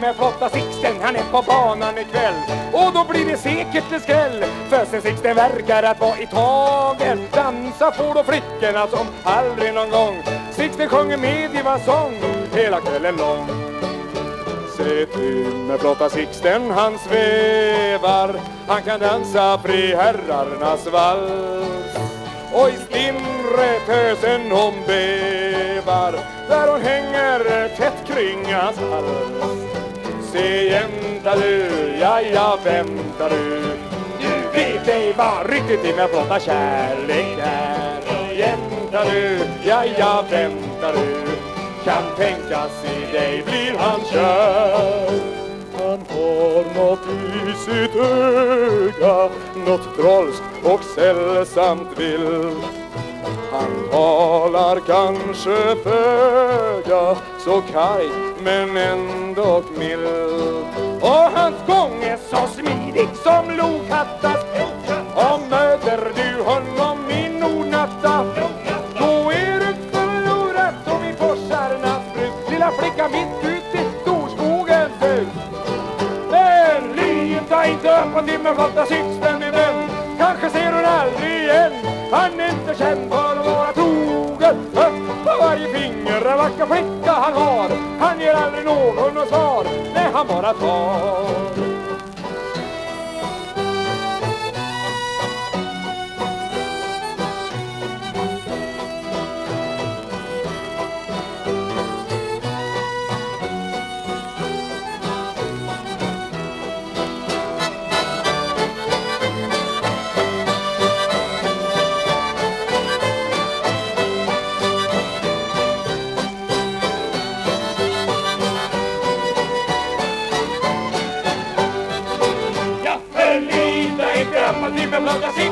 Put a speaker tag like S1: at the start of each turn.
S1: med flotta Sixten, han är på banan ikväll. Och då blir det säkert en skräll, för sen Sixten verkar att vara i taget. Dansa får då flickorna som aldrig någon gång. Sixten sjunger med i sång hela kvällen lång. Se till med flotta Sixten han svävar, han kan dansa friherrarnas vals. Och i stimret tösen hon ber där hon hänger tätt kring hans hals. Se jänta du, ja ja vänta du? Du vet ej vad riktigt är blotta kärlek är. Jänta du, ja ja vänta du? Kan tänkas i dig blir han kär. Han har nåt i sitt öga Nåt trolskt och sällsamt vilt han talar kanske föga Så karg men ändå mild. Och hans gång är så smidig som Lokattas Och möter du honom i Nordnatta Då är du förlorad som i forsarnas brus Lilla flicka mitt ute i storskogens hus Men lita inte upp på syns vem min vän Kanske ser hon aldrig igen. Han är känd för att vara trogen Upp på varje finger en vacker flicka han har. Han ger aldrig någon något svar. Nej, han bara tar. Ja, förlita inte på timmerflotta Sixten